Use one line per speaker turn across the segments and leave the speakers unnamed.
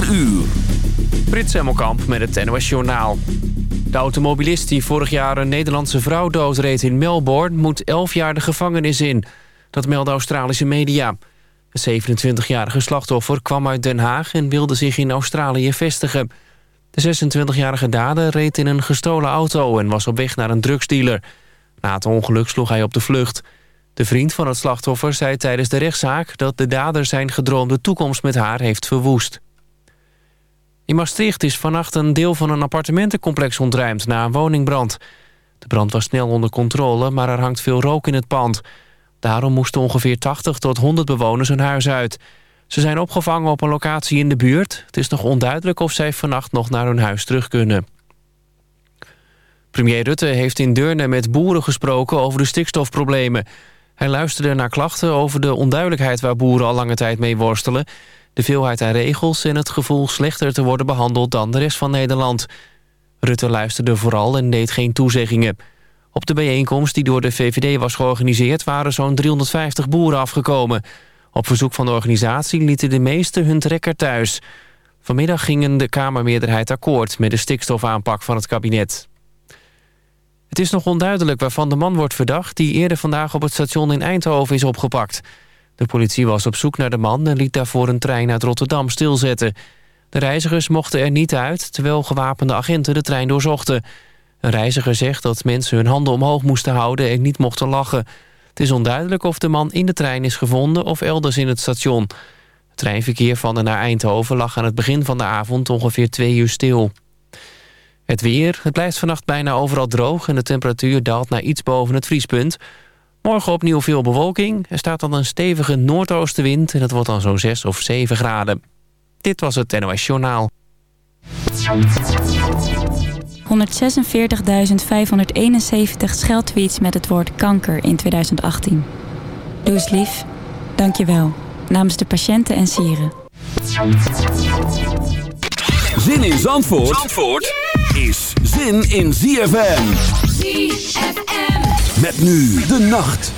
4 uur.
Frits Hemmelkamp met het NOS Journaal. De automobilist die vorig jaar een Nederlandse vrouw doodreed in Melbourne... moet 11 jaar de gevangenis in. Dat melden Australische media. Het 27-jarige slachtoffer kwam uit Den Haag... en wilde zich in Australië vestigen. De 26-jarige dader reed in een gestolen auto... en was op weg naar een drugsdealer. Na het ongeluk sloeg hij op de vlucht... De vriend van het slachtoffer zei tijdens de rechtszaak... dat de dader zijn gedroomde toekomst met haar heeft verwoest. In Maastricht is vannacht een deel van een appartementencomplex ontruimd... na een woningbrand. De brand was snel onder controle, maar er hangt veel rook in het pand. Daarom moesten ongeveer 80 tot 100 bewoners hun huis uit. Ze zijn opgevangen op een locatie in de buurt. Het is nog onduidelijk of zij vannacht nog naar hun huis terug kunnen. Premier Rutte heeft in Deurne met boeren gesproken over de stikstofproblemen. Hij luisterde naar klachten over de onduidelijkheid waar boeren al lange tijd mee worstelen... de veelheid aan regels en het gevoel slechter te worden behandeld dan de rest van Nederland. Rutte luisterde vooral en deed geen toezeggingen. Op de bijeenkomst die door de VVD was georganiseerd... waren zo'n 350 boeren afgekomen. Op verzoek van de organisatie lieten de meesten hun trekker thuis. Vanmiddag gingen de Kamermeerderheid akkoord... met de stikstofaanpak van het kabinet. Het is nog onduidelijk waarvan de man wordt verdacht... die eerder vandaag op het station in Eindhoven is opgepakt. De politie was op zoek naar de man... en liet daarvoor een trein uit Rotterdam stilzetten. De reizigers mochten er niet uit... terwijl gewapende agenten de trein doorzochten. Een reiziger zegt dat mensen hun handen omhoog moesten houden... en niet mochten lachen. Het is onduidelijk of de man in de trein is gevonden... of elders in het station. Het treinverkeer van en naar Eindhoven lag aan het begin van de avond... ongeveer twee uur stil. Het weer. Het blijft vannacht bijna overal droog... en de temperatuur daalt naar iets boven het vriespunt. Morgen opnieuw veel bewolking. Er staat dan een stevige noordoostenwind... en het wordt dan zo'n 6 of 7 graden. Dit was het NOS Journaal.
146.571 scheldtweets met het woord kanker in 2018. Doe eens lief. Dank je wel. Namens de patiënten en sieren.
Zin in Zandvoort, Zandvoort? is zin in ZFM.
ZFM.
Met nu de nacht.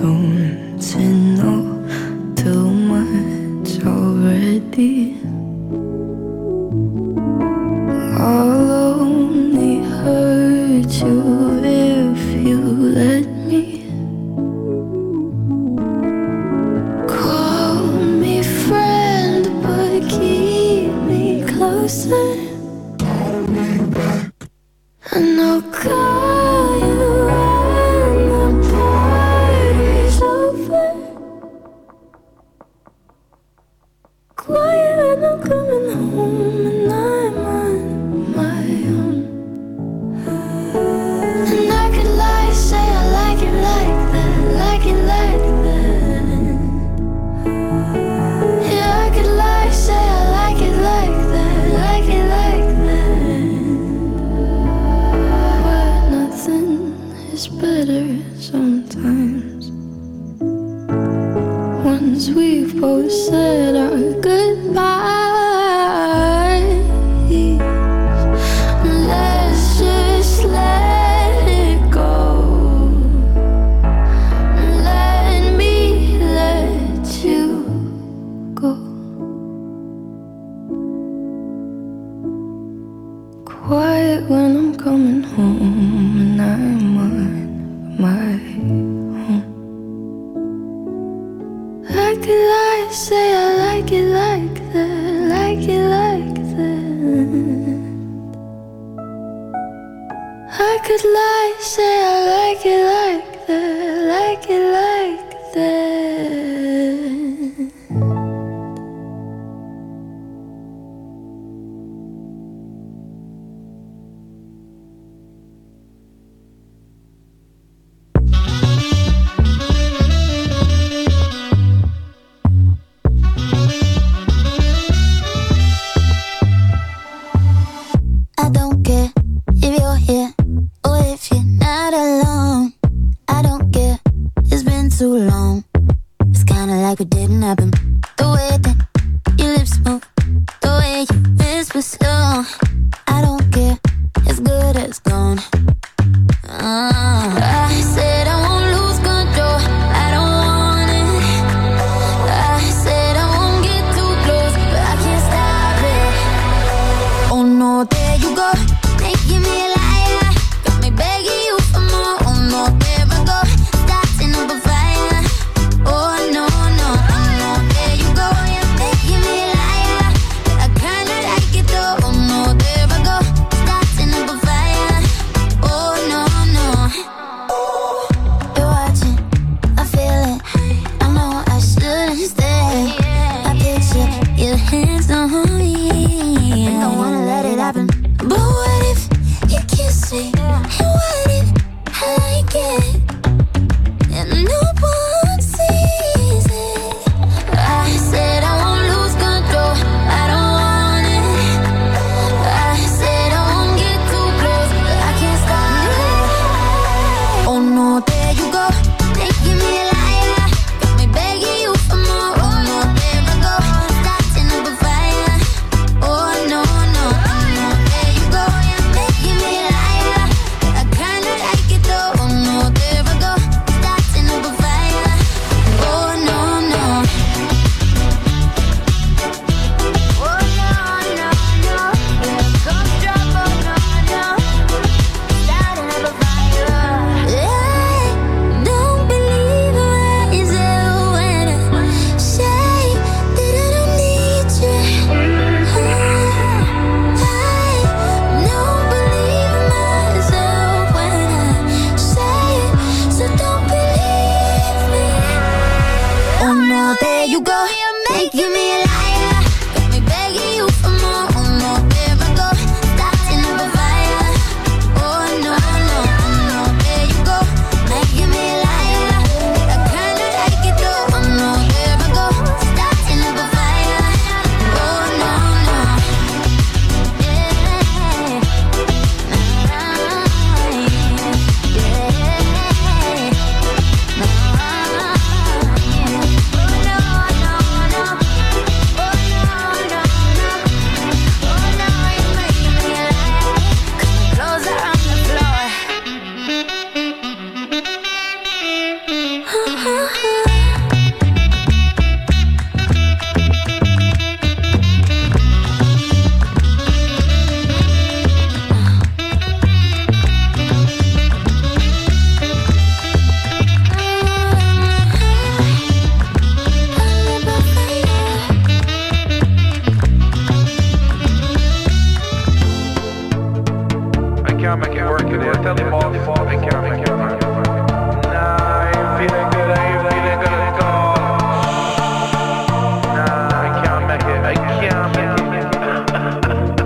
Don't
you know too much already?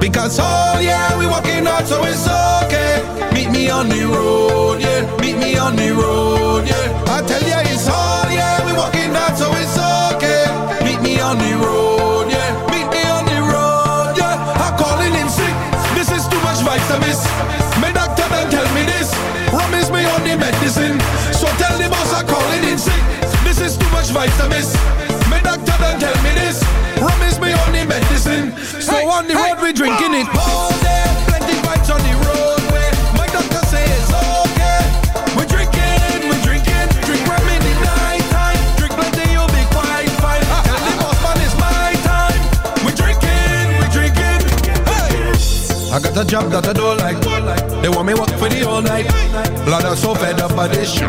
Because oh yeah, we walking out, so it's okay. Meet me on the road, yeah. Meet me on the road, yeah. I tell ya it's all yeah, we walking out, so it's okay. Meet me on the road, yeah. Meet me on the road, yeah. I'm calling in sick. This is too much vitamins. My doctor done tell me this. Promise me on the medicine. So tell the boss I'm calling in sick. This is too much vitamins. on the hey. road, we drinking it. we drinking, in the. Drink plenty, you'll be quite ah, ah, the ah. boss man it's my time. We drinking, we drinking. I got a job that I don't like. They want me work for the whole night. Blood, I'm so fed up by this shit.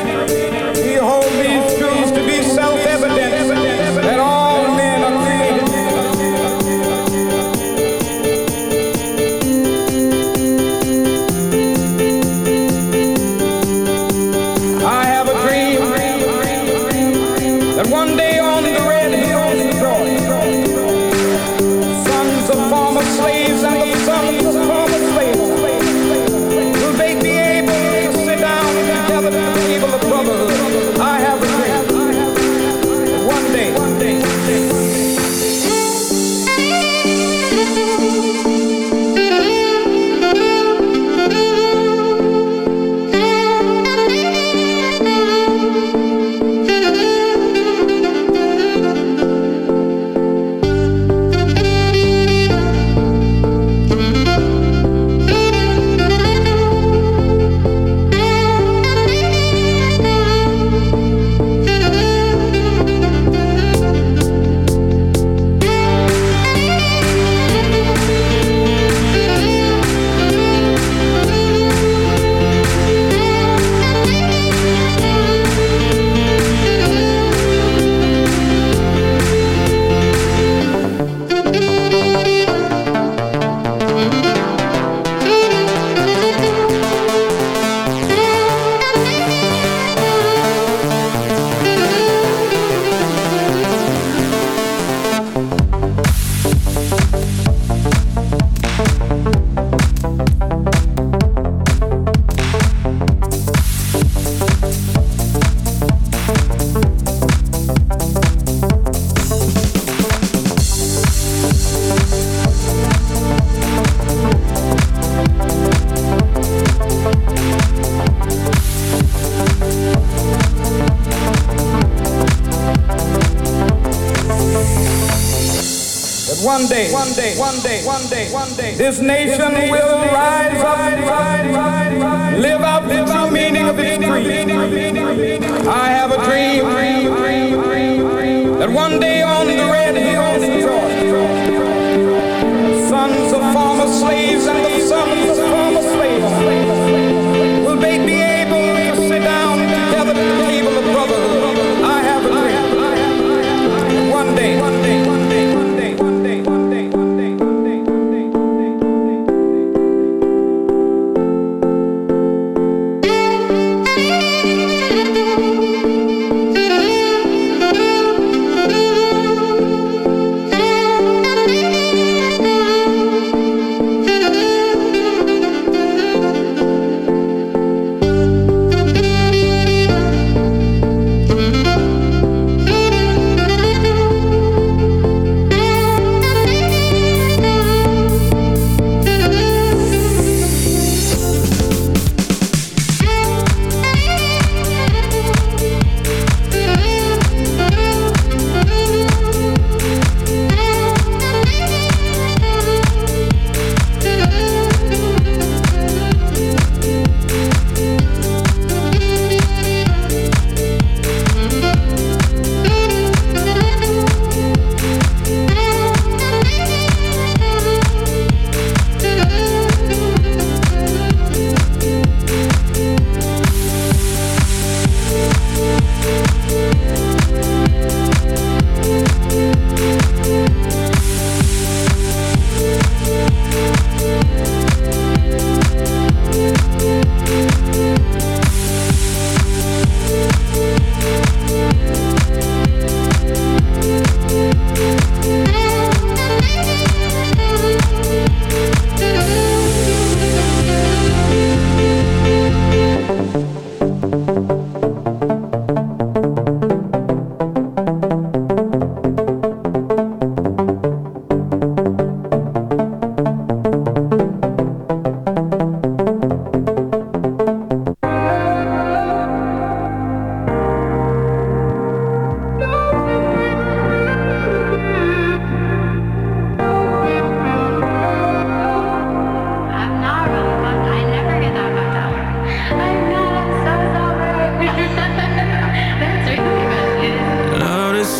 one day, one day, one day, this nation will rise up, live out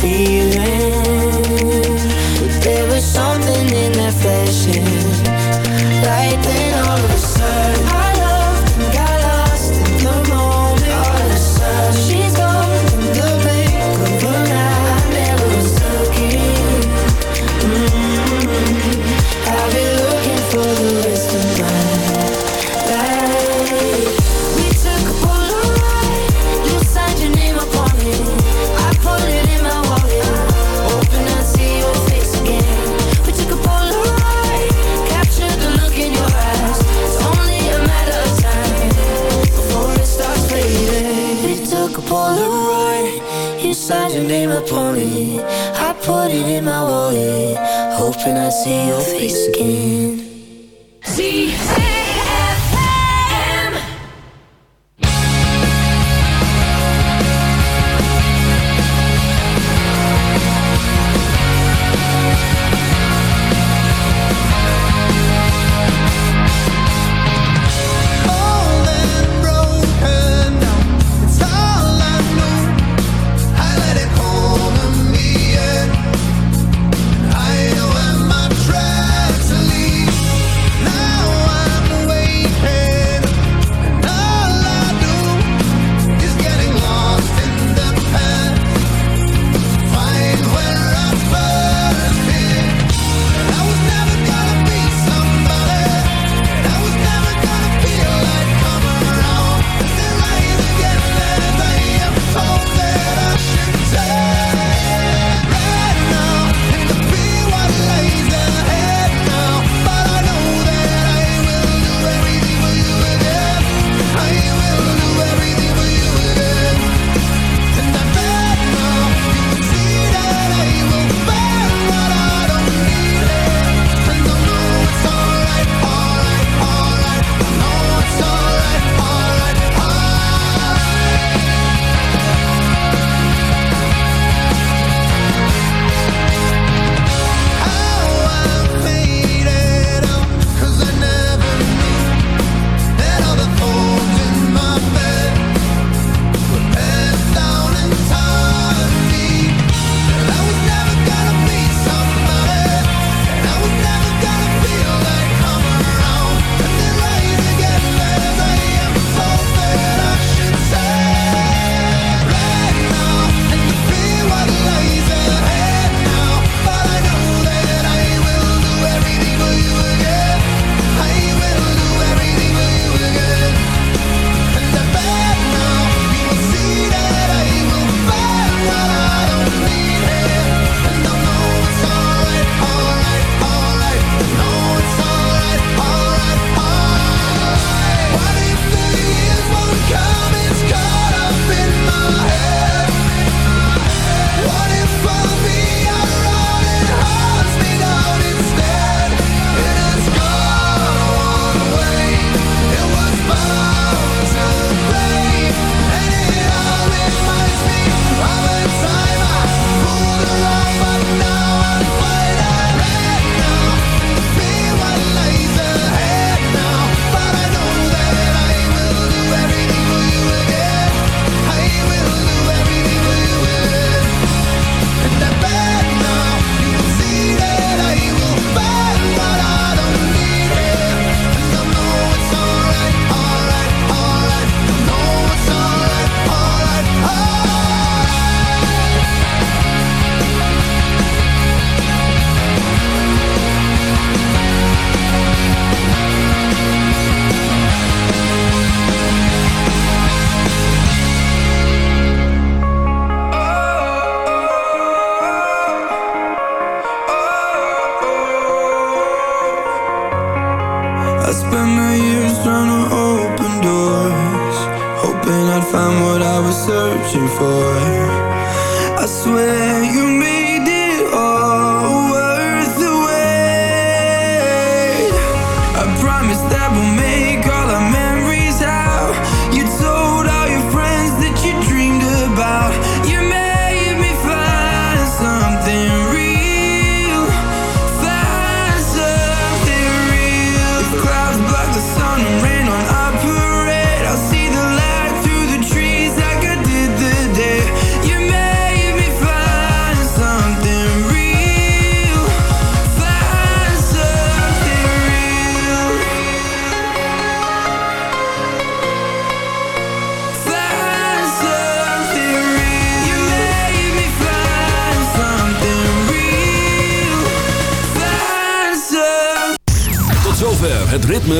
feeling. my wallet, hoping I see your face again.